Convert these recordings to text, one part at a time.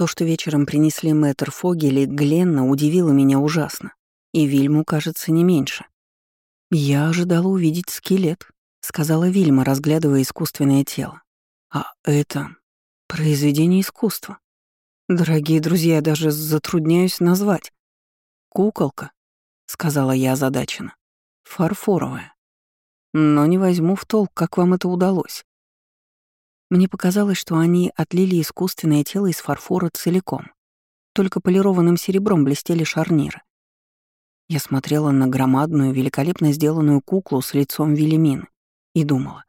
То, что вечером принесли мэтр Фогель и Гленна, удивило меня ужасно. И Вильму, кажется, не меньше. «Я ожидала увидеть скелет», — сказала Вильма, разглядывая искусственное тело. «А это произведение искусства. Дорогие друзья, даже затрудняюсь назвать. Куколка», — сказала я озадаченно. «Фарфоровая. Но не возьму в толк, как вам это удалось». Мне показалось, что они отлили искусственное тело из фарфора целиком. Только полированным серебром блестели шарниры. Я смотрела на громадную, великолепно сделанную куклу с лицом Велимин и думала.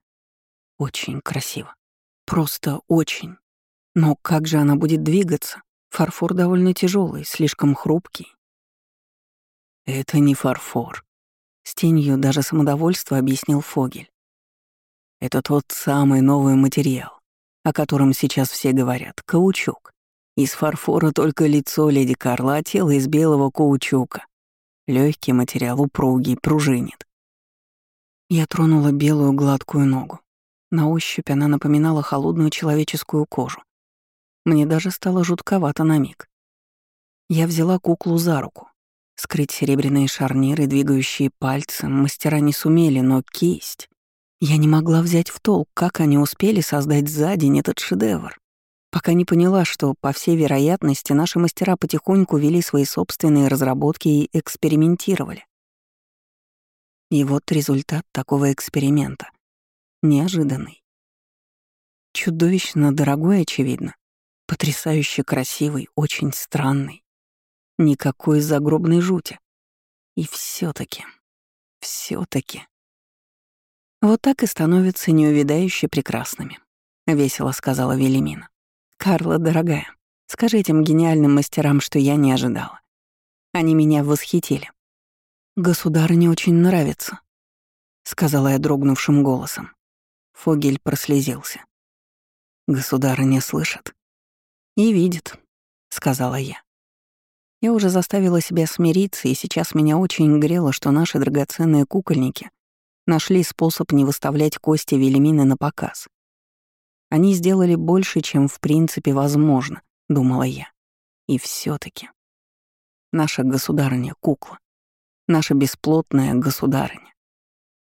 Очень красиво. Просто очень. Но как же она будет двигаться? Фарфор довольно тяжелый, слишком хрупкий. Это не фарфор. С тенью даже самодовольства объяснил Фогель. Это тот самый новый материал, о котором сейчас все говорят — каучук. Из фарфора только лицо леди Карла, а тело из белого каучука. Легкий материал, упругий, пружинит. Я тронула белую гладкую ногу. На ощупь она напоминала холодную человеческую кожу. Мне даже стало жутковато на миг. Я взяла куклу за руку. Скрыть серебряные шарниры, двигающие пальцы, мастера не сумели, но кисть... Я не могла взять в толк, как они успели создать за день этот шедевр пока не поняла, что, по всей вероятности, наши мастера потихоньку вели свои собственные разработки и экспериментировали. И вот результат такого эксперимента. Неожиданный. Чудовищно дорогой, очевидно. Потрясающе красивый, очень странный. Никакой загробной жути. И все таки все таки Вот так и становятся неувидающие прекрасными, — весело сказала Велимина. «Карла, дорогая, скажи этим гениальным мастерам, что я не ожидала. Они меня восхитили». «Государыне очень нравится», — сказала я дрогнувшим голосом. Фогель прослезился. «Государыня слышит?» «И видит», — сказала я. Я уже заставила себя смириться, и сейчас меня очень грело, что наши драгоценные кукольники нашли способ не выставлять кости Велимины на показ. Они сделали больше, чем в принципе возможно, думала я. И все таки Наша государыня — кукла. Наша бесплотная государыня.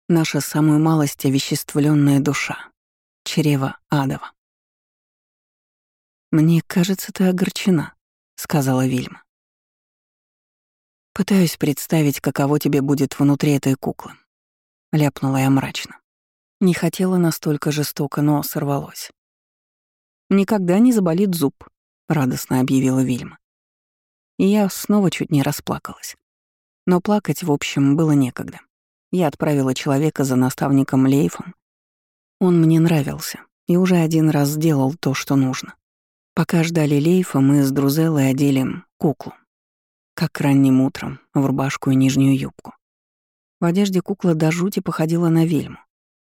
Наша самую малость овеществленная душа. Чрево адова. «Мне кажется, ты огорчена», — сказала Вильма. «Пытаюсь представить, каково тебе будет внутри этой куклы», — ляпнула я мрачно. Не хотела настолько жестоко, но сорвалось. «Никогда не заболит зуб», — радостно объявила Вильма. И я снова чуть не расплакалась. Но плакать, в общем, было некогда. Я отправила человека за наставником Лейфом. Он мне нравился и уже один раз сделал то, что нужно. Пока ждали Лейфа, мы с Друзеллой одели куклу. Как ранним утром, в рубашку и нижнюю юбку. В одежде кукла до жути походила на вильму,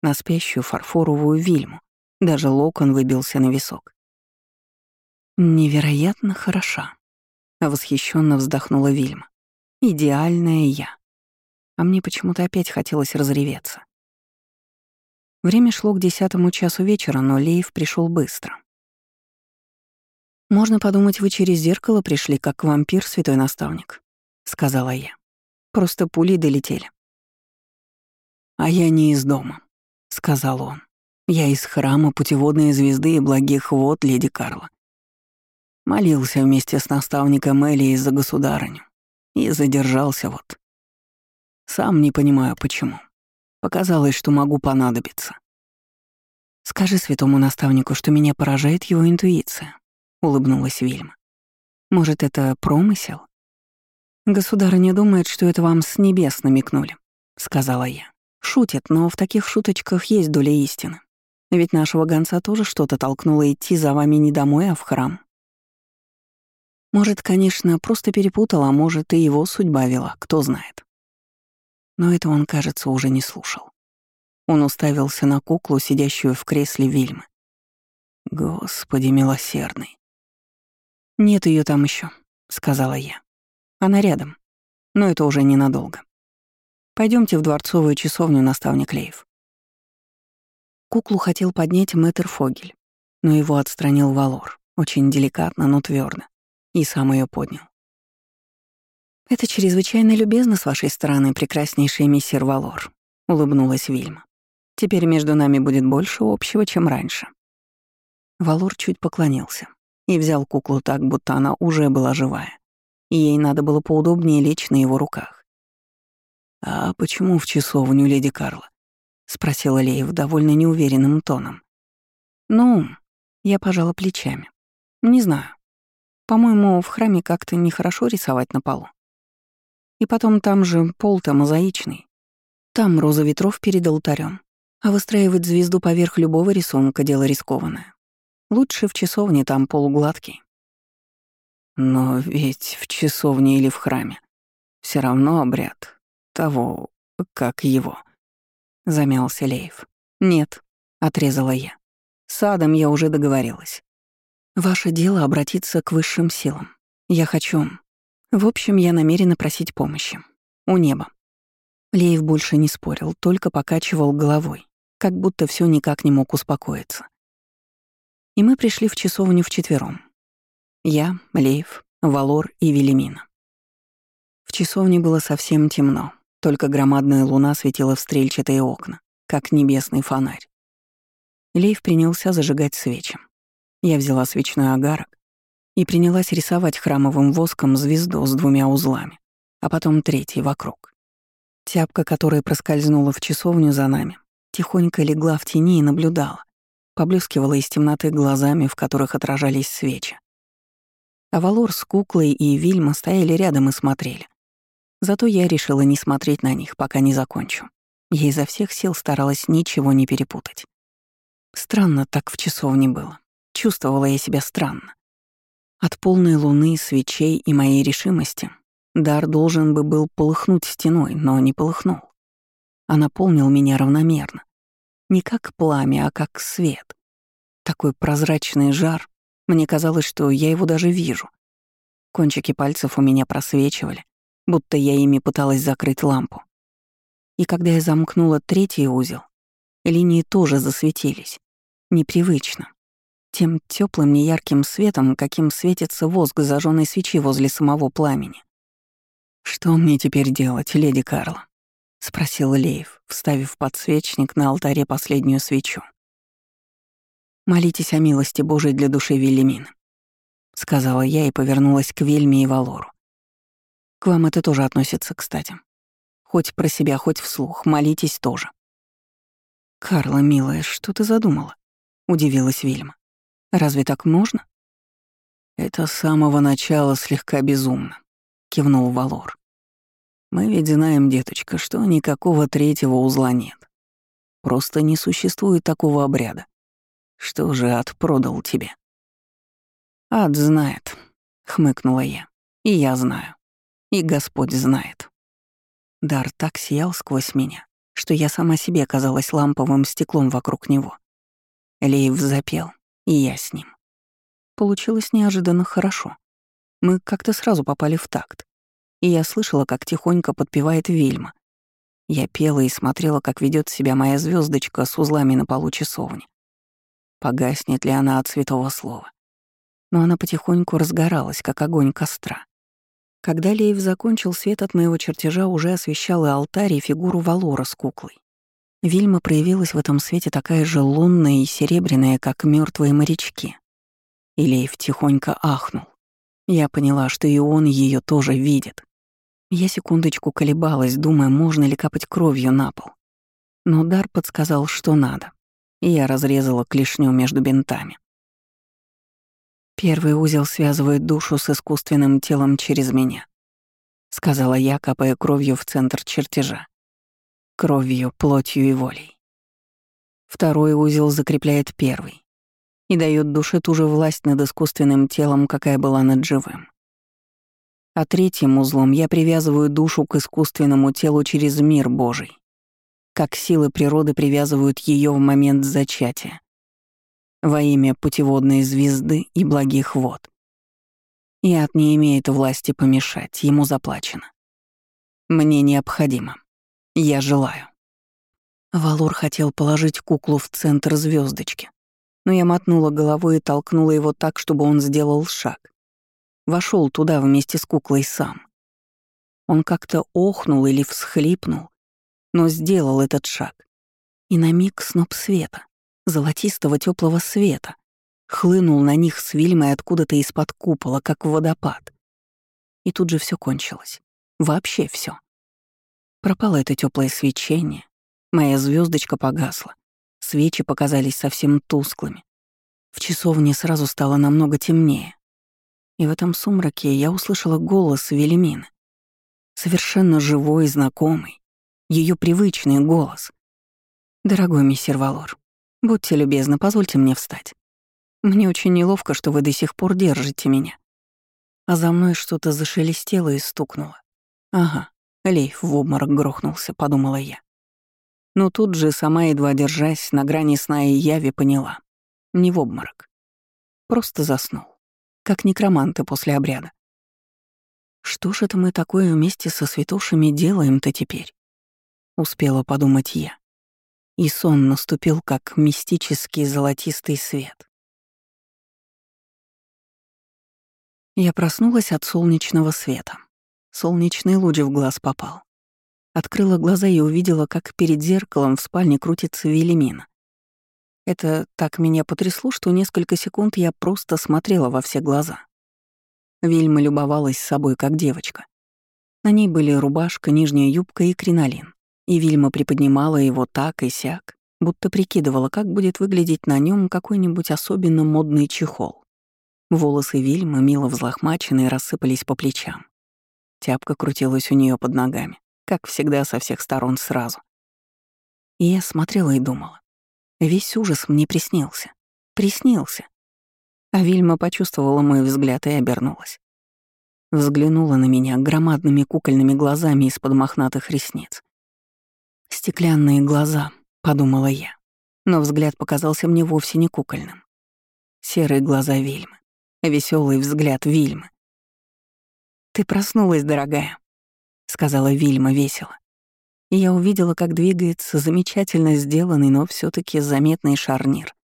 на спящую фарфоровую вильму, даже локон выбился на висок. «Невероятно хороша», — восхищенно вздохнула Вильма. «Идеальная я». А мне почему-то опять хотелось разреветься. Время шло к десятому часу вечера, но Лейв пришел быстро. «Можно подумать, вы через зеркало пришли, как вампир, святой наставник», — сказала я. «Просто пули долетели». «А я не из дома», — сказал он. Я из храма путеводной звезды и благих вод леди Карла. Молился вместе с наставником Элией за государыню. И задержался вот. Сам не понимаю, почему. Показалось, что могу понадобиться. «Скажи святому наставнику, что меня поражает его интуиция», — улыбнулась Вильма. «Может, это промысел?» «Государыня думает, что это вам с небес намекнули», — сказала я. «Шутит, но в таких шуточках есть доля истины. Ведь нашего гонца тоже что-то толкнуло идти за вами не домой, а в храм. Может, конечно, просто перепутал, а может, и его судьба вела, кто знает. Но это он, кажется, уже не слушал. Он уставился на куклу, сидящую в кресле Вильмы. Господи милосердный. «Нет ее там еще, сказала я. «Она рядом. Но это уже ненадолго. Пойдемте в дворцовую часовню, наставник Лейв. Куклу хотел поднять мэтр Фогель, но его отстранил Валор, очень деликатно, но твердо. и сам ее поднял. «Это чрезвычайно любезно с вашей стороны, прекраснейший миссир Валор», — улыбнулась Вильма. «Теперь между нами будет больше общего, чем раньше». Валор чуть поклонился и взял куклу так, будто она уже была живая, и ей надо было поудобнее лечь на его руках. «А почему в часовню, леди Карла?» — спросила Леев довольно неуверенным тоном. «Ну, я пожала плечами. Не знаю. По-моему, в храме как-то нехорошо рисовать на полу. И потом там же пол-то мозаичный. Там роза ветров перед алтарем, а выстраивать звезду поверх любого рисунка — дело рискованное. Лучше в часовне, там пол гладкий. Но ведь в часовне или в храме все равно обряд того, как его. Замялся Леев. Нет, отрезала я. С Адом я уже договорилась. Ваше дело обратиться к высшим силам. Я хочу в общем, я намерена просить помощи. У неба. Леев больше не спорил, только покачивал головой, как будто все никак не мог успокоиться. И мы пришли в часовню вчетвером. Я, Леев, Валор и Велимина. В часовне было совсем темно, только громадная луна светила в стрельчатые окна, как небесный фонарь. Леев принялся зажигать свечи. Я взяла свечной огарок, и принялась рисовать храмовым воском звезду с двумя узлами, а потом третий вокруг. Тяпка, которая проскользнула в часовню за нами, тихонько легла в тени и наблюдала, поблескивала из темноты глазами, в которых отражались свечи. А Валор с куклой и Вильма стояли рядом и смотрели. Зато я решила не смотреть на них, пока не закончу. Я изо всех сил старалась ничего не перепутать. Странно так в часовне было. Чувствовала я себя странно. От полной луны, свечей и моей решимости дар должен бы был полыхнуть стеной, но не полыхнул. А наполнил меня равномерно. Не как пламя, а как свет. Такой прозрачный жар, мне казалось, что я его даже вижу. Кончики пальцев у меня просвечивали, будто я ими пыталась закрыть лампу. И когда я замкнула третий узел, линии тоже засветились. Непривычно, тем теплым неярким светом, каким светится воск зажженной свечи возле самого пламени. «Что мне теперь делать, леди Карла?» — спросил Леев, вставив подсвечник на алтаре последнюю свечу. «Молитесь о милости Божией для души Велимины», — сказала я и повернулась к Вельме и Валору. «К вам это тоже относится, кстати. Хоть про себя, хоть вслух, молитесь тоже». «Карла, милая, что ты задумала?» — удивилась Вильма. Разве так можно? Это с самого начала слегка безумно, кивнул Валор. Мы ведь знаем, деточка, что никакого третьего узла нет. Просто не существует такого обряда. Что же ад продал тебе? Ад знает, хмыкнула я. И я знаю. И Господь знает. Дар так сиял сквозь меня, что я сама себе казалась ламповым стеклом вокруг него. Леев запел, и я с ним. Получилось неожиданно хорошо. Мы как-то сразу попали в такт, и я слышала, как тихонько подпевает Вильма. Я пела и смотрела, как ведет себя моя звездочка с узлами на полу часовни. Погаснет ли она от святого слова? Но она потихоньку разгоралась, как огонь костра. Когда Леев закончил, свет от моего чертежа уже освещал и алтарь, и фигуру Валора с куклой. Вильма проявилась в этом свете такая же лунная и серебряная, как мертвые морячки. Илеев тихонько ахнул. Я поняла, что и он ее тоже видит. Я секундочку колебалась, думая, можно ли капать кровью на пол. Но Дар подсказал, что надо, и я разрезала клешню между бинтами. «Первый узел связывает душу с искусственным телом через меня», — сказала я, капая кровью в центр чертежа кровью, плотью и волей. Второй узел закрепляет первый и дает душе ту же власть над искусственным телом, какая была над живым. А третьим узлом я привязываю душу к искусственному телу через мир Божий, как силы природы привязывают ее в момент зачатия, во имя путеводной звезды и благих вод. И от не имеет власти помешать, ему заплачено. Мне необходимо. Я желаю. Валор хотел положить куклу в центр звездочки, но я мотнула головой и толкнула его так, чтобы он сделал шаг. вошел туда вместе с куклой сам. Он как-то охнул или всхлипнул, но сделал этот шаг. И на миг сноп света, золотистого теплого света, хлынул на них с Вильмой откуда-то из-под купола, как водопад. И тут же все кончилось. Вообще все. Пропало это теплое свечение, моя звездочка погасла, свечи показались совсем тусклыми. В часовне сразу стало намного темнее. И в этом сумраке я услышала голос Велимины. Совершенно живой и знакомый. Ее привычный голос. «Дорогой мистер Валор, будьте любезны, позвольте мне встать. Мне очень неловко, что вы до сих пор держите меня». А за мной что-то зашелестело и стукнуло. «Ага, Лейф в обморок грохнулся», — подумала я. Но тут же, сама едва держась, на грани сна и яви поняла. Не в обморок. Просто заснул. Как некроманты после обряда. Что ж это мы такое вместе со святошами делаем-то теперь? Успела подумать я. И сон наступил, как мистический золотистый свет. Я проснулась от солнечного света. Солнечный луч в глаз попал. Открыла глаза и увидела, как перед зеркалом в спальне крутится Велимина. Это так меня потрясло, что несколько секунд я просто смотрела во все глаза. Вильма любовалась собой, как девочка. На ней были рубашка, нижняя юбка и кринолин. И Вильма приподнимала его так и сяк, будто прикидывала, как будет выглядеть на нем какой-нибудь особенно модный чехол. Волосы Вильмы, мило взлохмаченные, рассыпались по плечам. Тяпка крутилась у нее под ногами, как всегда со всех сторон сразу. И я смотрела и думала. Весь ужас мне приснился. Приснился. А Вильма почувствовала мой взгляд и обернулась. Взглянула на меня громадными кукольными глазами из-под мохнатых ресниц. «Стеклянные глаза», — подумала я. Но взгляд показался мне вовсе не кукольным. Серые глаза Вильмы, веселый взгляд Вильмы, «Ты проснулась, дорогая», — сказала Вильма весело. И я увидела, как двигается замечательно сделанный, но все таки заметный шарнир,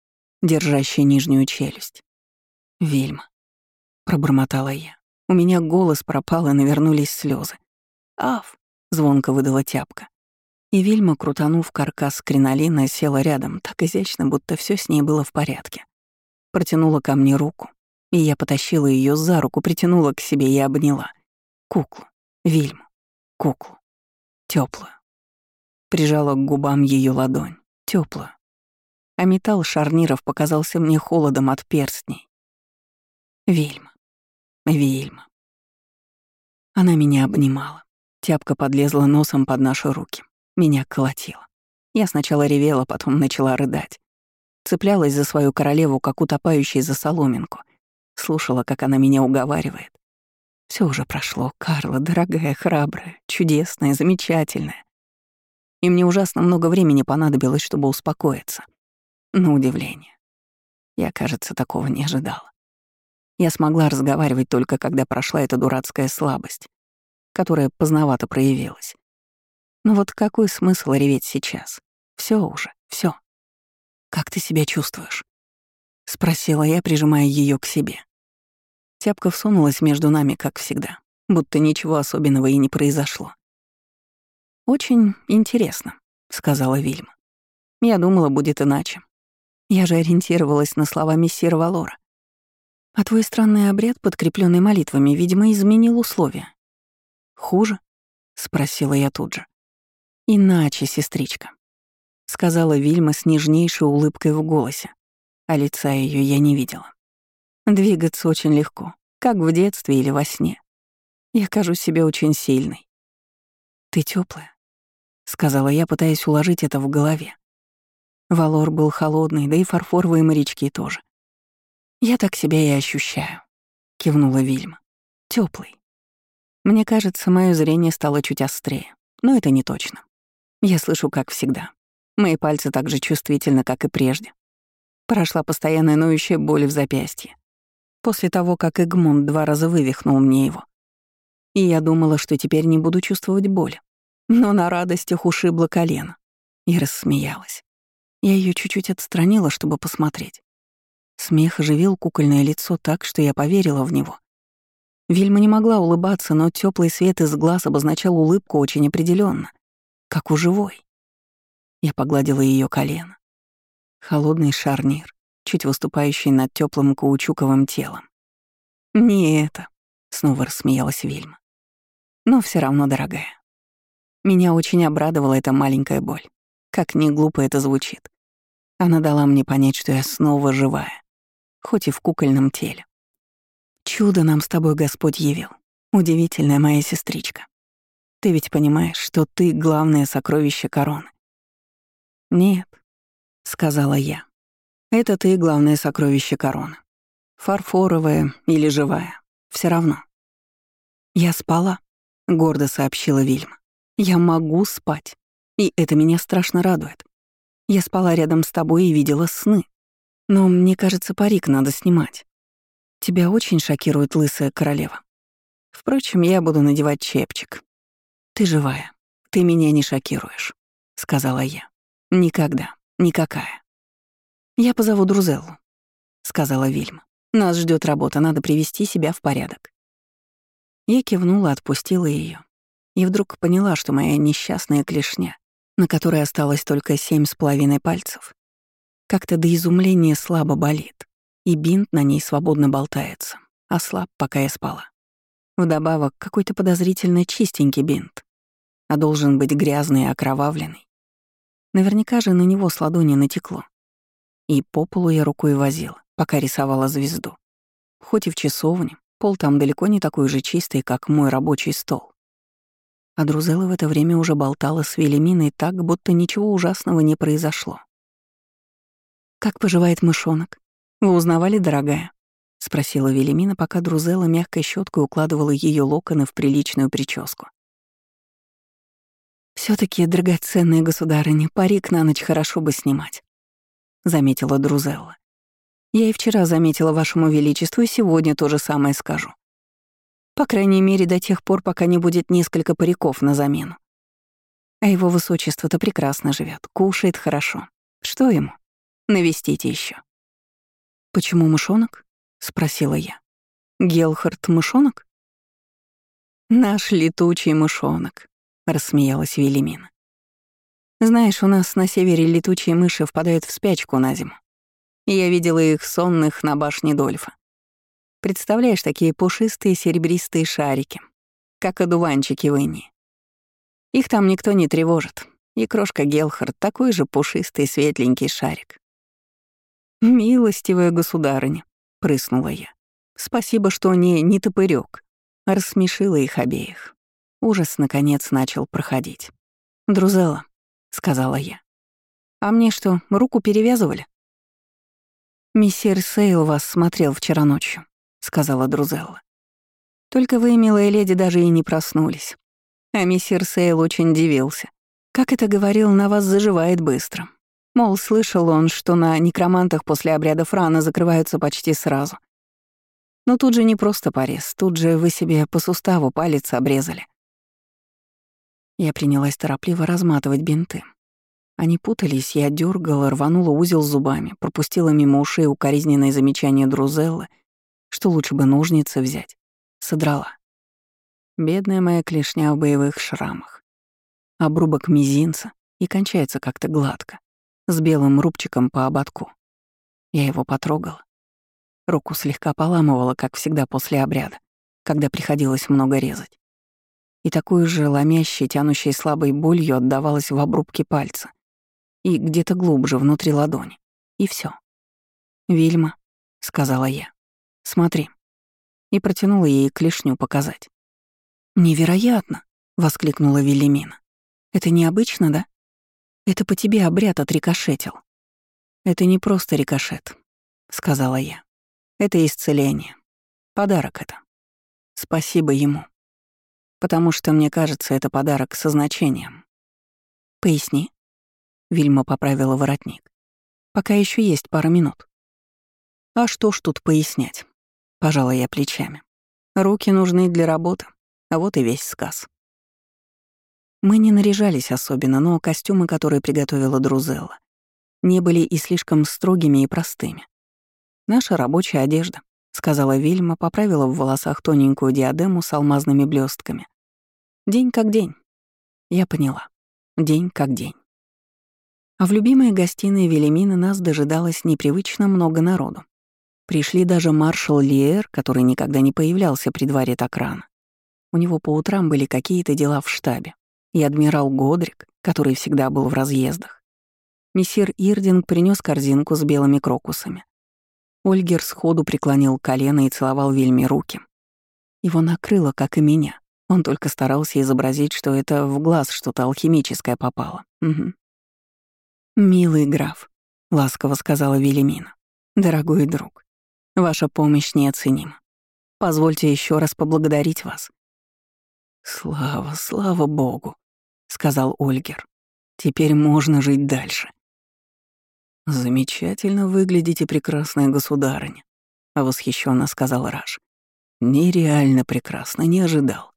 держащий нижнюю челюсть. «Вильма», — пробормотала я. У меня голос пропал, и навернулись слезы. «Аф», — звонко выдала тяпка. И Вильма, крутанув каркас кринолина, села рядом, так изящно, будто все с ней было в порядке. Протянула ко мне руку, и я потащила ее за руку, притянула к себе и обняла. Куклу, Вильму, куклу, теплую. Прижала к губам ее ладонь, теплую. А металл шарниров показался мне холодом от перстней. Вильма, Вильма. Она меня обнимала. Тяпка подлезла носом под наши руки. Меня колотила. Я сначала ревела, потом начала рыдать. Цеплялась за свою королеву, как утопающий за соломинку. Слушала, как она меня уговаривает. Все уже прошло, Карла, дорогая, храбрая, чудесная, замечательная. И мне ужасно много времени понадобилось, чтобы успокоиться. На удивление. Я, кажется, такого не ожидала. Я смогла разговаривать только когда прошла эта дурацкая слабость, которая поздновато проявилась. Но вот какой смысл реветь сейчас? Все уже, все. Как ты себя чувствуешь? Спросила я, прижимая ее к себе. Тяпка всунулась между нами, как всегда, будто ничего особенного и не произошло. «Очень интересно», — сказала Вильма. «Я думала, будет иначе. Я же ориентировалась на слова мессира Валора. А твой странный обряд, подкрепленный молитвами, видимо, изменил условия. Хуже? спросила я тут же. Иначе, сестричка, сказала Вильма с нежнейшей улыбкой в голосе, а лица ее я не видела. Двигаться очень легко, как в детстве или во сне. Я кажусь себе очень сильной. «Ты теплая, сказала я, пытаясь уложить это в голове. Валор был холодный, да и фарфоровые морячки тоже. «Я так себя и ощущаю», — кивнула Вильма. Теплый. Мне кажется, мое зрение стало чуть острее, но это не точно. Я слышу, как всегда. Мои пальцы так же чувствительны, как и прежде. Прошла постоянная ноющая боль в запястье после того, как Эгмунд два раза вывихнул мне его. И я думала, что теперь не буду чувствовать боли. Но на радостях ушибло колено. И рассмеялась. Я ее чуть-чуть отстранила, чтобы посмотреть. Смех оживил кукольное лицо так, что я поверила в него. Вильма не могла улыбаться, но теплый свет из глаз обозначал улыбку очень определенно, как у живой. Я погладила ее колено. Холодный шарнир, чуть выступающий над теплым каучуковым телом. «Не это», — снова рассмеялась Вильма. «Но все равно, дорогая. Меня очень обрадовала эта маленькая боль. Как ни глупо это звучит. Она дала мне понять, что я снова живая, хоть и в кукольном теле. Чудо нам с тобой Господь явил, удивительная моя сестричка. Ты ведь понимаешь, что ты — главное сокровище короны. «Нет», — сказала я. «Это ты главное сокровище короны. Фарфоровая или живая, все равно». «Я спала», — гордо сообщила Вильма. «Я могу спать, и это меня страшно радует. Я спала рядом с тобой и видела сны. Но мне кажется, парик надо снимать. Тебя очень шокирует лысая королева. Впрочем, я буду надевать чепчик. Ты живая, ты меня не шокируешь», — сказала я. Никогда. Никакая. Я позову Друзеллу, сказала Вильма. Нас ждет работа, надо привести себя в порядок. Я кивнула, отпустила ее, и вдруг поняла, что моя несчастная клешня, на которой осталось только семь с половиной пальцев, как-то до изумления слабо болит, и бинт на ней свободно болтается, а слаб, пока я спала. Вдобавок, какой-то подозрительно чистенький бинт, а должен быть грязный и окровавленный. Наверняка же на него с ладони натекло. И по полу я рукой возила, пока рисовала звезду. Хоть и в часовне, пол там далеко не такой же чистый, как мой рабочий стол. А Друзела в это время уже болтала с Велиминой так, будто ничего ужасного не произошло. «Как поживает мышонок? Вы узнавали, дорогая?» — спросила Велимина, пока Друзела мягкой щеткой укладывала ее локоны в приличную прическу все таки драгоценная государыня, парик на ночь хорошо бы снимать», — заметила Друзелла. «Я и вчера заметила вашему величеству, и сегодня то же самое скажу. По крайней мере, до тех пор, пока не будет несколько париков на замену. А его высочество-то прекрасно живет, кушает хорошо. Что ему? Навестите еще. «Почему мышонок?» — спросила я. «Гелхард мышонок?» «Наш летучий мышонок», — рассмеялась Велимина. «Знаешь, у нас на севере летучие мыши впадают в спячку на зиму. Я видела их сонных на башне Дольфа. Представляешь, такие пушистые серебристые шарики, как одуванчики в Инии. Их там никто не тревожит, и крошка Гелхард такой же пушистый светленький шарик. «Милостивая государыня», — прыснула я. «Спасибо, что не, не топырёк». Рассмешила их обеих. Ужас, наконец, начал проходить. «Друзела», — сказала я. «А мне что, руку перевязывали?» «Мессир Сейл вас смотрел вчера ночью», — сказала Друзелла. «Только вы, милая леди, даже и не проснулись. А мессир Сейл очень дивился. Как это говорил, на вас заживает быстро. Мол, слышал он, что на некромантах после обрядов раны закрываются почти сразу. Но тут же не просто порез, тут же вы себе по суставу палец обрезали. Я принялась торопливо разматывать бинты. Они путались, я дергала, рванула узел зубами, пропустила мимо ушей укоризненное замечание Друзеллы, что лучше бы ножницы взять. Содрала. Бедная моя клешня в боевых шрамах. Обрубок мизинца и кончается как-то гладко, с белым рубчиком по ободку. Я его потрогала. Руку слегка поламывала, как всегда после обряда, когда приходилось много резать и такой же ломящей, тянущей слабой болью отдавалась в обрубке пальца и где-то глубже, внутри ладони. И все. «Вильма», — сказала я, — «смотри». И протянула ей клешню показать. «Невероятно!» — воскликнула Велимина. «Это необычно, да? Это по тебе обряд отрикошетил». «Это не просто рикошет», — сказала я. «Это исцеление. Подарок это. Спасибо ему» потому что, мне кажется, это подарок со значением. Поясни. Вильма поправила воротник. Пока еще есть пара минут. А что ж тут пояснять? Пожала я плечами. Руки нужны для работы, а вот и весь сказ. Мы не наряжались особенно, но костюмы, которые приготовила Друзелла, не были и слишком строгими и простыми. Наша рабочая одежда, сказала Вильма, поправила в волосах тоненькую диадему с алмазными блестками. День как день. Я поняла. День как день. А в любимой гостиной Велимины нас дожидалось непривычно много народу. Пришли даже маршал Лиер, который никогда не появлялся при дворе так. У него по утрам были какие-то дела в штабе. И адмирал Годрик, который всегда был в разъездах. Мессир Ирдинг принес корзинку с белыми крокусами. Ольгер сходу преклонил колено и целовал Вельме руки. Его накрыло, как и меня. Он только старался изобразить, что это в глаз что-то алхимическое попало. Угу. «Милый граф», — ласково сказала Велимина, — «дорогой друг, ваша помощь неоценима. Позвольте еще раз поблагодарить вас». «Слава, слава богу», — сказал Ольгер. «Теперь можно жить дальше». «Замечательно выглядите, прекрасная государыня», — восхищенно сказал Раш. «Нереально прекрасно, не ожидал.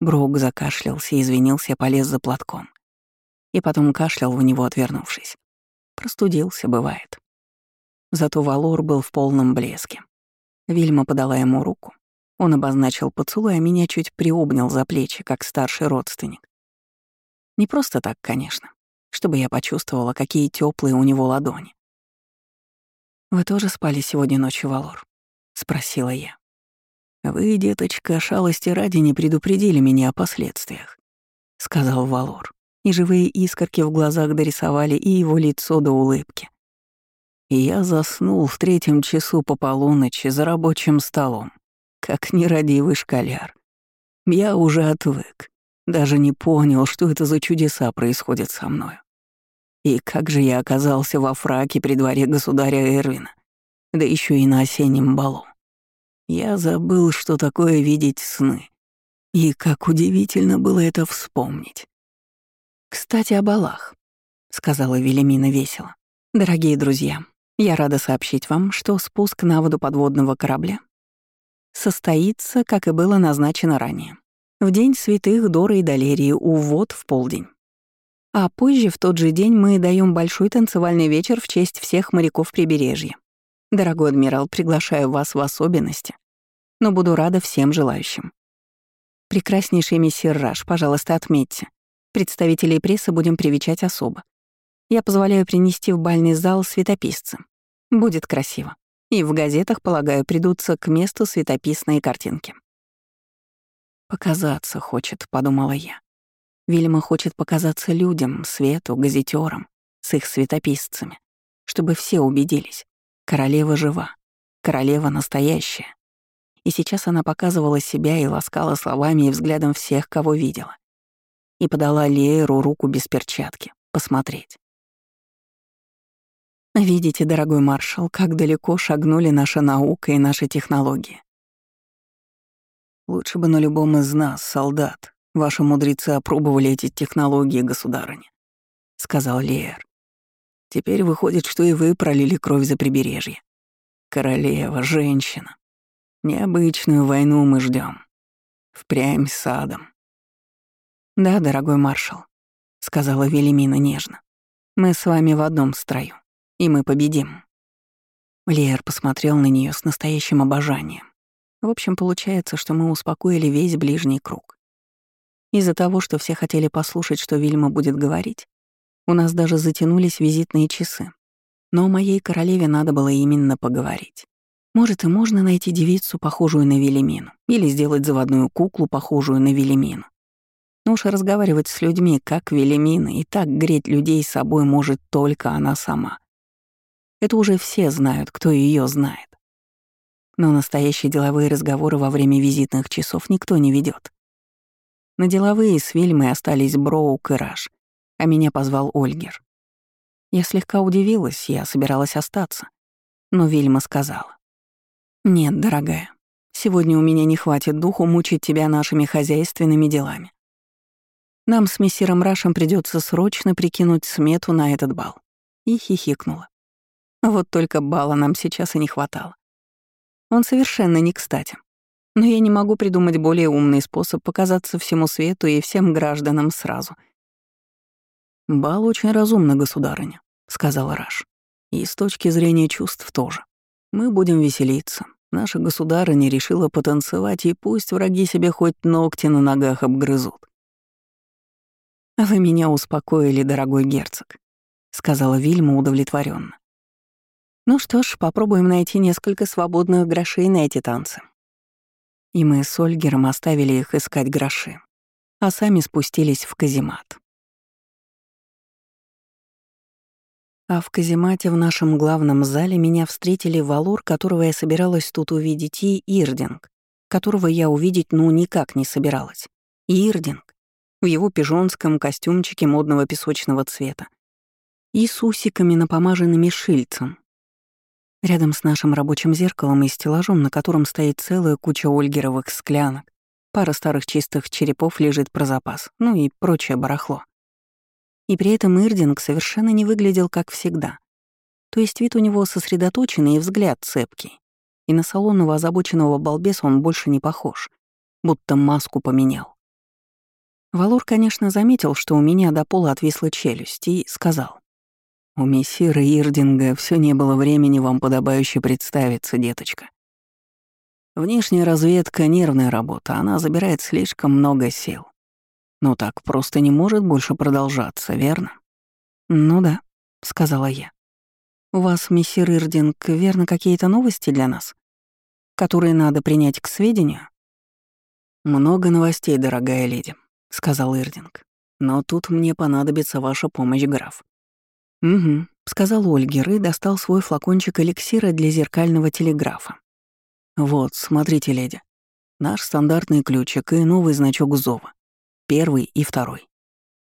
Брок закашлялся, извинился, полез за платком. И потом кашлял в него, отвернувшись. Простудился, бывает. Зато Валор был в полном блеске. Вильма подала ему руку. Он обозначил поцелуй, а меня чуть приобнял за плечи, как старший родственник. Не просто так, конечно, чтобы я почувствовала, какие теплые у него ладони. «Вы тоже спали сегодня ночью, Валор?» — спросила я. «Вы, деточка, шалости ради не предупредили меня о последствиях», — сказал Валор, и живые искорки в глазах дорисовали и его лицо до улыбки. И я заснул в третьем часу по полуночи за рабочим столом, как нерадивый школяр. Я уже отвык, даже не понял, что это за чудеса происходят со мною. И как же я оказался во фраке при дворе государя Эрвина, да еще и на осеннем балу. Я забыл, что такое видеть сны. И как удивительно было это вспомнить. «Кстати, о балах», — сказала Велимина весело. «Дорогие друзья, я рада сообщить вам, что спуск на воду подводного корабля состоится, как и было назначено ранее, в день святых Доры и Далерии у вод в полдень. А позже, в тот же день, мы даем большой танцевальный вечер в честь всех моряков прибережья. Дорогой адмирал, приглашаю вас в особенности, но буду рада всем желающим. Прекраснейший мессир Раш, пожалуйста, отметьте. Представителей прессы будем привечать особо. Я позволяю принести в бальный зал светописцы. Будет красиво. И в газетах, полагаю, придутся к месту светописные картинки. «Показаться хочет», — подумала я. Вильма хочет показаться людям, свету, газетерам, с их светописцами, чтобы все убедились. Королева жива. Королева настоящая. И сейчас она показывала себя и ласкала словами и взглядом всех, кого видела. И подала Лееру руку без перчатки. Посмотреть. Видите, дорогой маршал, как далеко шагнули наша наука и наши технологии. Лучше бы на любом из нас, солдат, ваши мудрецы опробовали эти технологии, государыня, — сказал Леер. Теперь выходит, что и вы пролили кровь за прибережье. Королева, женщина. Необычную войну мы ждем. Впрямь садом. Да, дорогой маршал, сказала Велимина нежно. Мы с вами в одном строю, и мы победим. Леер посмотрел на нее с настоящим обожанием. В общем, получается, что мы успокоили весь ближний круг. Из-за того, что все хотели послушать, что Вильма будет говорить, у нас даже затянулись визитные часы. Но моей королеве надо было именно поговорить. Может, и можно найти девицу, похожую на Велимину, или сделать заводную куклу, похожую на Велимину. Но уж разговаривать с людьми, как Велимина, и так греть людей собой может только она сама. Это уже все знают, кто ее знает. Но настоящие деловые разговоры во время визитных часов никто не ведет. На деловые с Вильмой остались Броук и Раш, а меня позвал Ольгер. Я слегка удивилась, я собиралась остаться. Но Вильма сказала. «Нет, дорогая, сегодня у меня не хватит духу мучить тебя нашими хозяйственными делами. Нам с мессиром Рашем придется срочно прикинуть смету на этот бал». И хихикнула. Вот только бала нам сейчас и не хватало. Он совершенно не кстати. Но я не могу придумать более умный способ показаться всему свету и всем гражданам сразу — «Бал очень разумно, государыня», — сказал Раш. «И с точки зрения чувств тоже. Мы будем веселиться, наша государыня решила потанцевать, и пусть враги себе хоть ногти на ногах обгрызут. «Вы меня успокоили, дорогой герцог», — сказала Вильма удовлетворенно. «Ну что ж, попробуем найти несколько свободных грошей на эти танцы». И мы с Ольгером оставили их искать гроши, а сами спустились в каземат. А в каземате в нашем главном зале меня встретили Валур, которого я собиралась тут увидеть, и Ирдинг, которого я увидеть ну никак не собиралась. И Ирдинг в его пижонском костюмчике модного песочного цвета и с усиками напомаженными шильцем. Рядом с нашим рабочим зеркалом и стеллажом, на котором стоит целая куча ольгеровых склянок, пара старых чистых черепов лежит про запас, ну и прочее барахло. И при этом Ирдинг совершенно не выглядел как всегда. То есть вид у него сосредоточенный и взгляд цепкий. И на салонного озабоченного балбеса он больше не похож, будто маску поменял. Валур, конечно, заметил, что у меня до пола отвисла челюсть, и сказал. «У мессира Ирдинга все не было времени вам подобающе представиться, деточка. Внешняя разведка — нервная работа, она забирает слишком много сил. Но так просто не может больше продолжаться, верно? Ну да, сказала я. У вас, мессир Ирдинг, верно какие-то новости для нас, которые надо принять к сведению? Много новостей, дорогая леди, сказал Ирдинг. Но тут мне понадобится ваша помощь, граф. Угу, сказал Ольгер и достал свой флакончик эликсира для зеркального телеграфа. Вот, смотрите, леди. Наш стандартный ключик и новый значок зова первый и второй.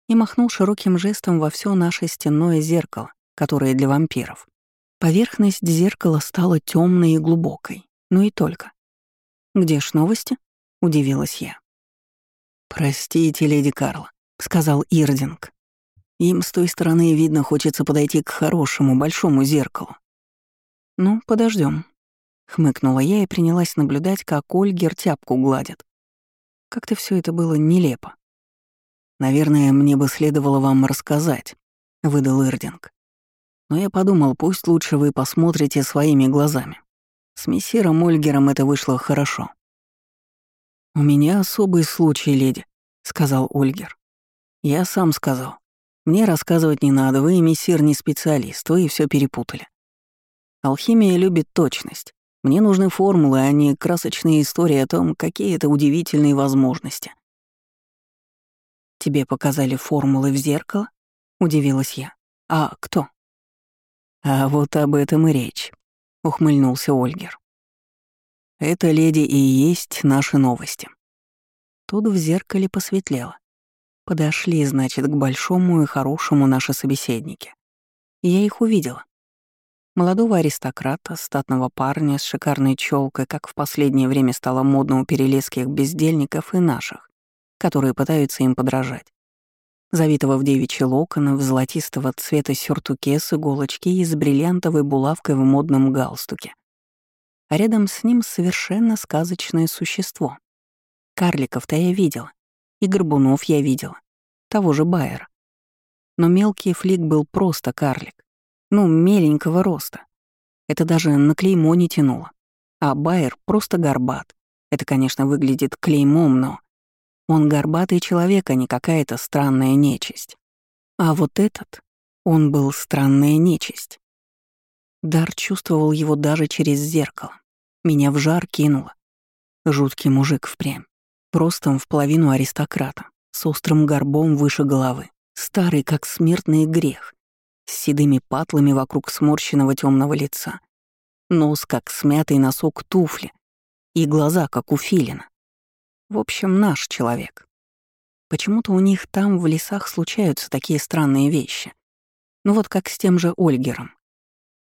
И махнул широким жестом во все наше стенное зеркало, которое для вампиров. Поверхность зеркала стала темной и глубокой, ну и только. «Где ж новости?» — удивилась я. «Простите, леди Карла», — сказал Ирдинг. «Им с той стороны, видно, хочется подойти к хорошему, большому зеркалу». «Ну, подождем, хмыкнула я и принялась наблюдать, как Ольгер тяпку гладит. Как-то все это было нелепо. «Наверное, мне бы следовало вам рассказать», — выдал Ирдинг. «Но я подумал, пусть лучше вы посмотрите своими глазами. С мессиром Ольгером это вышло хорошо». «У меня особый случай, леди», — сказал Ольгер. «Я сам сказал. Мне рассказывать не надо, вы, мессир, не специалист, вы все перепутали. Алхимия любит точность. Мне нужны формулы, а не красочные истории о том, какие это удивительные возможности. «Тебе показали формулы в зеркало?» — удивилась я. «А кто?» «А вот об этом и речь», — ухмыльнулся Ольгер. «Это, леди, и есть наши новости». Тут в зеркале посветлело. Подошли, значит, к большому и хорошему наши собеседники. я их увидела. Молодого аристократа, статного парня с шикарной челкой, как в последнее время стало модно у перелеских бездельников и наших которые пытаются им подражать. Завитого в девичьи локоны, в золотистого цвета сюртуке с иголочки и с бриллиантовой булавкой в модном галстуке. А рядом с ним совершенно сказочное существо. Карликов-то я видела, и горбунов я видела, того же Байера. Но мелкий флик был просто карлик, ну, меленького роста. Это даже на клеймо не тянуло. А Байер просто горбат. Это, конечно, выглядит клеймом, но он горбатый человек, а не какая-то странная нечисть. А вот этот, он был странная нечисть. Дар чувствовал его даже через зеркало. Меня в жар кинуло. Жуткий мужик впрямь. Ростом в половину аристократа, с острым горбом выше головы, старый как смертный грех, с седыми патлами вокруг сморщенного темного лица, нос как смятый носок туфли и глаза как у филина. В общем, наш человек. Почему-то у них там в лесах случаются такие странные вещи. Ну вот как с тем же Ольгером.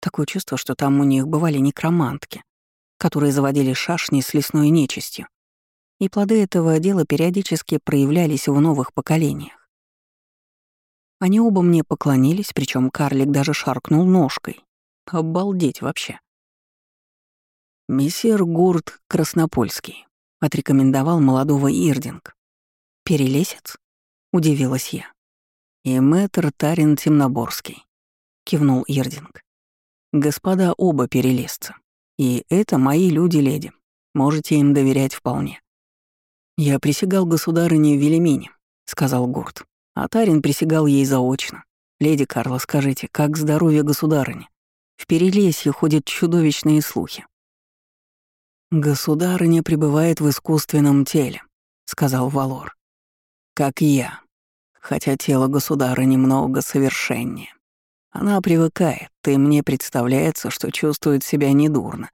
Такое чувство, что там у них бывали некромантки, которые заводили шашни с лесной нечистью. И плоды этого дела периодически проявлялись в новых поколениях. Они оба мне поклонились, причем карлик даже шаркнул ножкой. Обалдеть вообще. Мессир Гурт Краснопольский, — отрекомендовал молодого Ирдинг. «Перелесец?» — удивилась я. «И мэтр Тарин Темноборский», — кивнул Ирдинг. «Господа оба перелесца. И это мои люди-леди. Можете им доверять вполне. «Я присягал государыне Велимине», — сказал Гурт. А Тарин присягал ей заочно. «Леди Карла, скажите, как здоровье государыни? В Перелесье ходят чудовищные слухи». «Государыня пребывает в искусственном теле», — сказал Валор. «Как я. Хотя тело государа немного совершеннее. Она привыкает, и мне представляется, что чувствует себя недурно.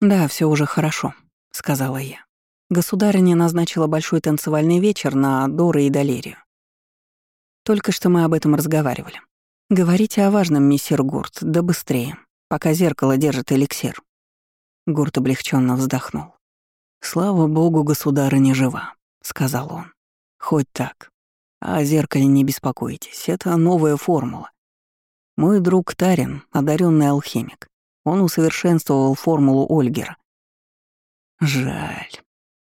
«Да, все уже хорошо», — сказала я. Государыня назначила большой танцевальный вечер на Доры и Долерию. Только что мы об этом разговаривали. Говорите о важном, миссир Гурт, да быстрее, пока зеркало держит эликсир. Гурт облегченно вздохнул. «Слава богу, государыня жива», — сказал он. «Хоть так. А о зеркале не беспокойтесь, это новая формула. Мой друг Тарин — одаренный алхимик. Он усовершенствовал формулу Ольгера. «Жаль», —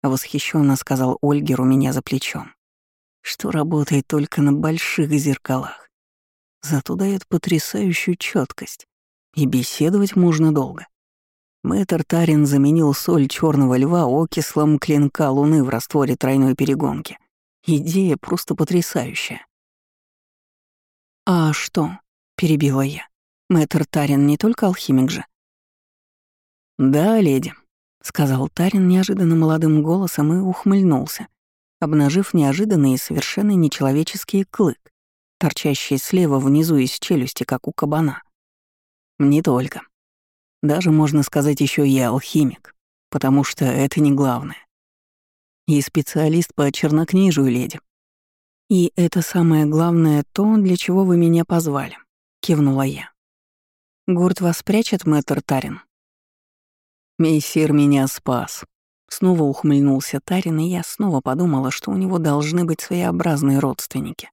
восхищенно сказал Ольгер у меня за плечом, «что работает только на больших зеркалах. Зато дает потрясающую четкость, и беседовать можно долго. Мэтр Тарин заменил соль черного льва окислом клинка луны в растворе тройной перегонки. Идея просто потрясающая. «А что?» — перебила я. Мэтр Тарин не только алхимик же. «Да, леди», — сказал Тарин неожиданно молодым голосом и ухмыльнулся, обнажив неожиданный и совершенно нечеловеческий клык, торчащий слева внизу из челюсти, как у кабана. «Не только. Даже, можно сказать, еще и алхимик, потому что это не главное. И специалист по чернокнижию, леди. И это самое главное то, для чего вы меня позвали», — кивнула я. Гурт вас прячет, мэтр Тарин?» «Мессир меня спас». Снова ухмыльнулся Тарин, и я снова подумала, что у него должны быть своеобразные родственники.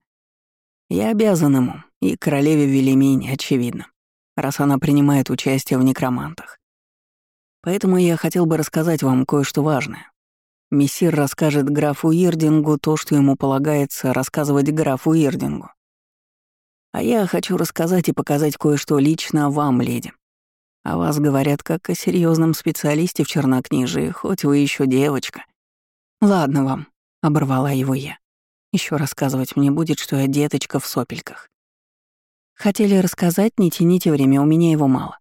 Я обязан ему, и королеве Велимине, очевидно, раз она принимает участие в некромантах. Поэтому я хотел бы рассказать вам кое-что важное. Мессир расскажет графу Ирдингу то, что ему полагается рассказывать графу Ирдингу. А я хочу рассказать и показать кое-что лично вам, леди. О вас говорят как о серьезном специалисте в чернокнижии, хоть вы еще девочка. Ладно вам, оборвала его я. Еще рассказывать мне будет, что я деточка в сопельках. Хотели рассказать, не тяните время, у меня его мало.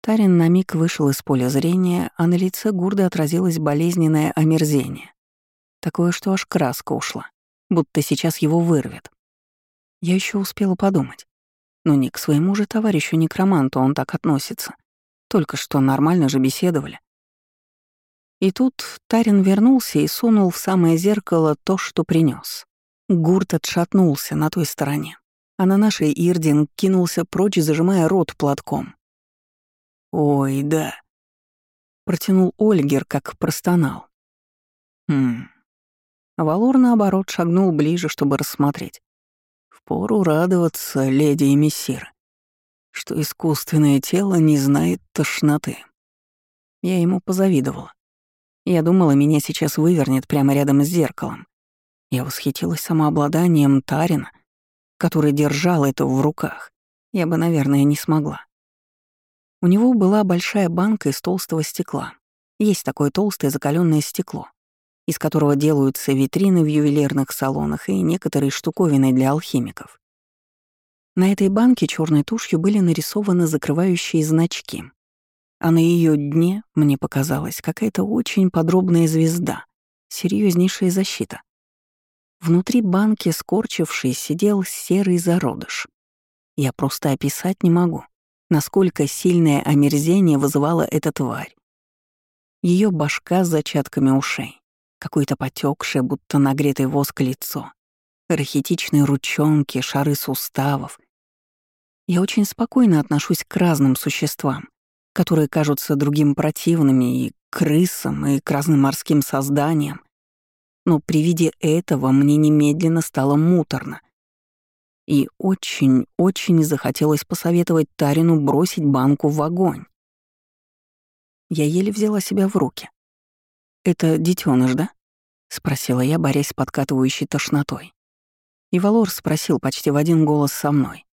Тарин на миг вышел из поля зрения, а на лице Гурда отразилось болезненное омерзение. Такое, что аж краска ушла, будто сейчас его вырвет. Я еще успела подумать. Но не к своему же товарищу некроманту он так относится. Только что нормально же беседовали. И тут Тарин вернулся и сунул в самое зеркало то, что принес. Гурт отшатнулся на той стороне, а на нашей Ирдин кинулся прочь, зажимая рот платком. «Ой, да», — протянул Ольгер, как простонал. «Хм». Валур, наоборот, шагнул ближе, чтобы рассмотреть. Пору радоваться, леди и мессир, что искусственное тело не знает тошноты. Я ему позавидовала. Я думала, меня сейчас вывернет прямо рядом с зеркалом. Я восхитилась самообладанием Тарина, который держал это в руках. Я бы, наверное, не смогла. У него была большая банка из толстого стекла. Есть такое толстое закаленное стекло из которого делаются витрины в ювелирных салонах и некоторые штуковины для алхимиков. На этой банке черной тушью были нарисованы закрывающие значки, а на ее дне, мне показалось, какая-то очень подробная звезда, серьезнейшая защита. Внутри банки, скорчившись, сидел серый зародыш. Я просто описать не могу, насколько сильное омерзение вызывала эта тварь. Ее башка с зачатками ушей, какое-то потекшее, будто нагретый воск лицо, рахитичные ручонки, шары суставов. Я очень спокойно отношусь к разным существам, которые кажутся другим противными, и крысам, и к разным морским созданиям. Но при виде этого мне немедленно стало муторно. И очень-очень захотелось посоветовать Тарину бросить банку в огонь. Я еле взяла себя в руки. «Это детеныш, да?» — спросила я, борясь с подкатывающей тошнотой. И Валор спросил почти в один голос со мной.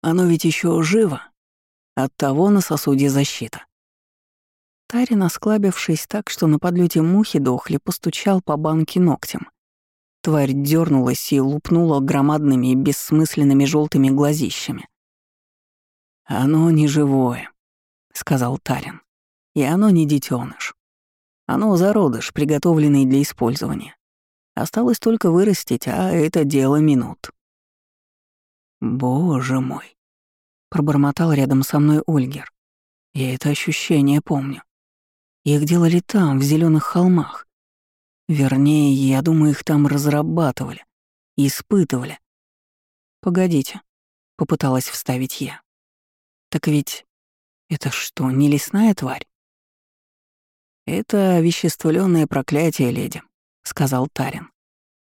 «Оно ведь еще живо?» Оттого на сосуде защита. Тарин, осклабившись так, что на подлете мухи дохли, постучал по банке ногтем. Тварь дернулась и лупнула громадными и бессмысленными желтыми глазищами. «Оно не живое», — сказал Тарин. «И оно не детеныш. Оно зародыш, приготовленный для использования. Осталось только вырастить, а это дело минут». «Боже мой!» — пробормотал рядом со мной Ольгер. «Я это ощущение помню. Их делали там, в зеленых холмах. Вернее, я думаю, их там разрабатывали, испытывали. «Погодите», — попыталась вставить я. «Так ведь это что, не лесная тварь?» «Это овеществленное проклятие, леди», — сказал Тарин.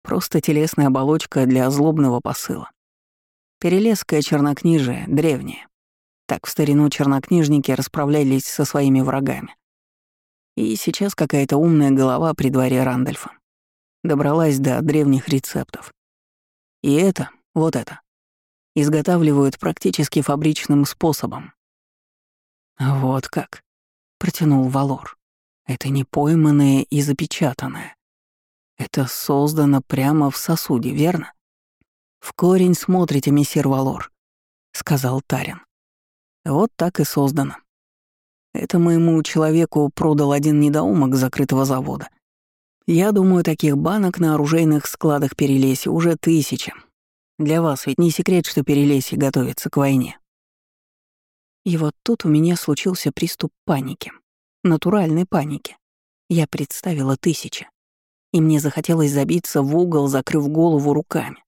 «Просто телесная оболочка для злобного посыла. Перелеское чернокнижие, древнее. Так в старину чернокнижники расправлялись со своими врагами. И сейчас какая-то умная голова при дворе Рандольфа добралась до древних рецептов. И это, вот это, изготавливают практически фабричным способом. «Вот как», — протянул Валор. «Это не пойманное и запечатанное. Это создано прямо в сосуде, верно?» «В корень смотрите, мессир Валор», — сказал Тарин. «Вот так и создано. Это моему человеку продал один недоумок закрытого завода. Я думаю, таких банок на оружейных складах Перелеси уже тысяча. Для вас ведь не секрет, что Перелеси готовится к войне. И вот тут у меня случился приступ паники. Натуральной паники. Я представила тысяча. И мне захотелось забиться в угол, закрыв голову руками.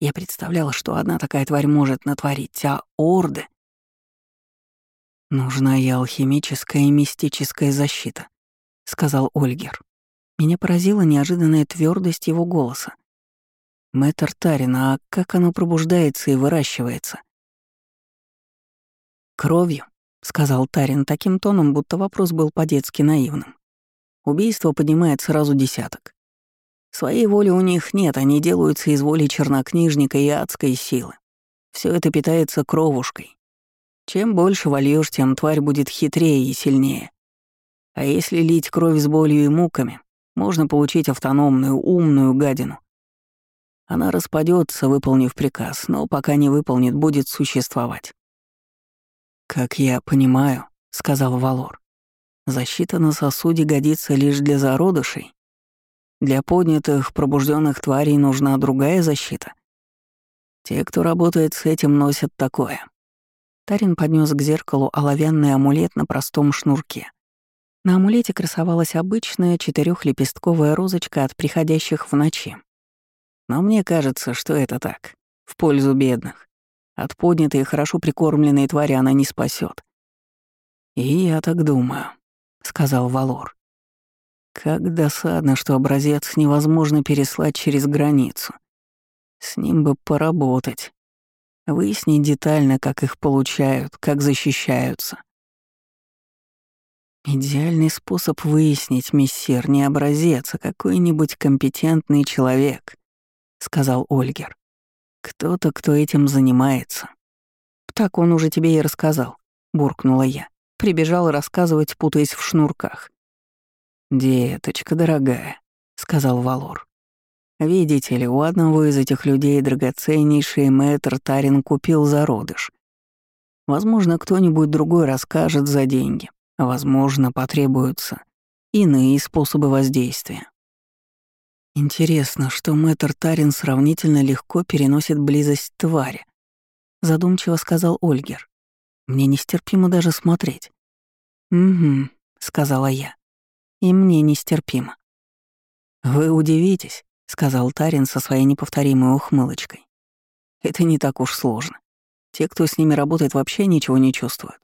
Я представляла, что одна такая тварь может натворить, а орды... «Нужна и алхимическая, и мистическая защита», — сказал Ольгер. Меня поразила неожиданная твердость его голоса. «Мэтр Тарин, а как оно пробуждается и выращивается?» «Кровью», — сказал Тарин таким тоном, будто вопрос был по-детски наивным. «Убийство поднимает сразу десяток. Своей воли у них нет, они делаются из воли чернокнижника и адской силы. Все это питается кровушкой. Чем больше вольешь, тем тварь будет хитрее и сильнее. А если лить кровь с болью и муками, можно получить автономную, умную гадину. Она распадется, выполнив приказ, но пока не выполнит, будет существовать. «Как я понимаю», — сказал Валор, — «защита на сосуде годится лишь для зародышей. Для поднятых, пробужденных тварей нужна другая защита. Те, кто работает с этим, носят такое. Тарин поднес к зеркалу оловянный амулет на простом шнурке. На амулете красовалась обычная четырехлепестковая розочка от приходящих в ночи. Но мне кажется, что это так, в пользу бедных. От поднятой и хорошо прикормленной твари она не спасет. «И я так думаю», — сказал Валор. «Как досадно, что образец невозможно переслать через границу. С ним бы поработать». Выяснить детально, как их получают, как защищаются. Идеальный способ выяснить, мессир, не образец, а какой-нибудь компетентный человек, сказал Ольгер. Кто-то, кто этим занимается. Так он уже тебе и рассказал, буркнула я. Прибежал рассказывать, путаясь в шнурках. «Деточка дорогая», — сказал Валор. Видите ли, у одного из этих людей драгоценнейший мэтр Тарин купил зародыш. Возможно, кто-нибудь другой расскажет за деньги, возможно, потребуются иные способы воздействия. Интересно, что мэтр Тарин сравнительно легко переносит близость твари, задумчиво сказал Ольгер. Мне нестерпимо даже смотреть. «Угу», — сказала я. «И мне нестерпимо». «Вы удивитесь, — сказал Тарин со своей неповторимой ухмылочкой. «Это не так уж сложно. Те, кто с ними работает, вообще ничего не чувствуют.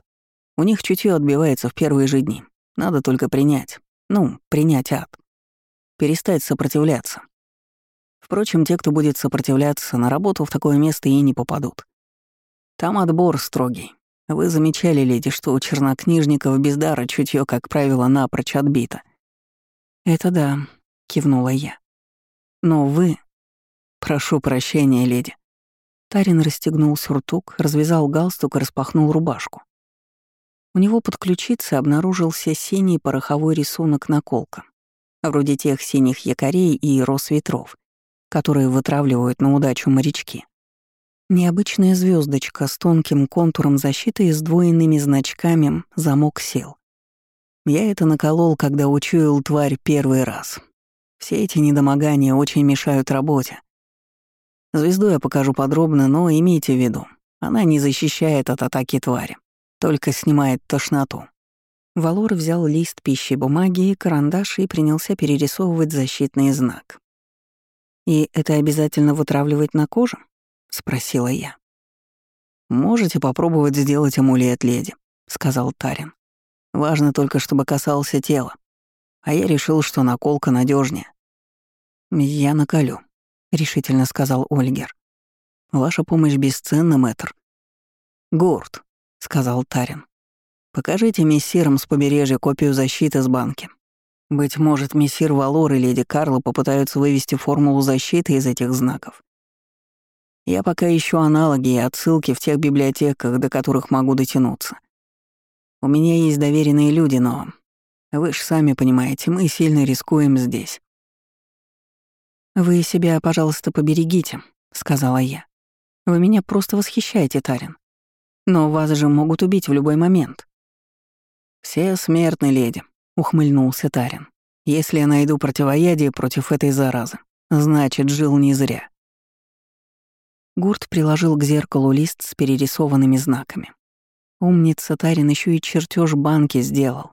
У них чутье отбивается в первые же дни. Надо только принять. Ну, принять ад. Перестать сопротивляться. Впрочем, те, кто будет сопротивляться, на работу в такое место и не попадут. Там отбор строгий. Вы замечали, леди, что у чернокнижников без дара чутье, как правило, напрочь отбито. «Это да», — кивнула я. Но вы... Прошу прощения, леди. Тарин расстегнул сюртук, развязал галстук и распахнул рубашку. У него под ключицей обнаружился синий пороховой рисунок наколка, вроде тех синих якорей и роз ветров, которые вытравливают на удачу морячки. Необычная звездочка с тонким контуром защиты и сдвоенными значками «Замок сел». Я это наколол, когда учуял тварь первый раз. Все эти недомогания очень мешают работе. Звезду я покажу подробно, но имейте в виду, она не защищает от атаки твари, только снимает тошноту. Валор взял лист пищи бумаги и карандаш и принялся перерисовывать защитный знак. «И это обязательно вытравливать на коже?» — спросила я. «Можете попробовать сделать амулет, леди», — сказал Тарин. «Важно только, чтобы касался тела. А я решил, что наколка надежнее. «Я наколю», — решительно сказал Ольгер. «Ваша помощь бесценна, мэтр». «Гурт», — сказал Тарин. «Покажите мессирам с побережья копию защиты с банки. Быть может, мессир Валор и леди Карла попытаются вывести формулу защиты из этих знаков. Я пока ищу аналоги и отсылки в тех библиотеках, до которых могу дотянуться. У меня есть доверенные люди, но вы же сами понимаете, мы сильно рискуем здесь. «Вы себя, пожалуйста, поберегите», — сказала я. «Вы меня просто восхищаете, Тарин. Но вас же могут убить в любой момент». «Все смертны, леди», — ухмыльнулся Тарин. «Если я найду противоядие против этой заразы, значит, жил не зря». Гурт приложил к зеркалу лист с перерисованными знаками. Умница Тарин еще и чертеж банки сделал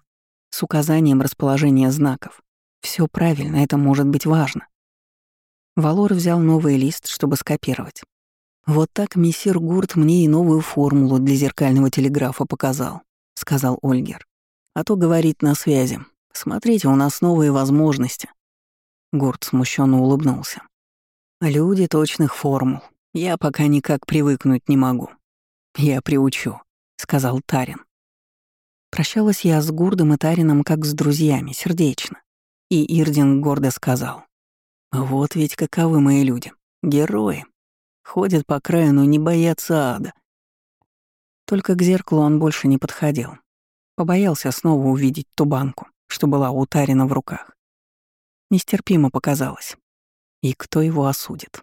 с указанием расположения знаков. Все правильно, это может быть важно. Валор взял новый лист, чтобы скопировать. «Вот так мессир Гурт мне и новую формулу для зеркального телеграфа показал», — сказал Ольгер. «А то говорит на связи. Смотрите, у нас новые возможности». Гурт смущенно улыбнулся. «Люди точных формул. Я пока никак привыкнуть не могу. Я приучу», — сказал Тарин. Прощалась я с Гурдом и Тарином как с друзьями, сердечно. И Ирдин гордо сказал. «Вот ведь каковы мои люди. Герои. Ходят по краю, но не боятся ада». Только к зеркалу он больше не подходил. Побоялся снова увидеть ту банку, что была у Тарина в руках. Нестерпимо показалось. И кто его осудит?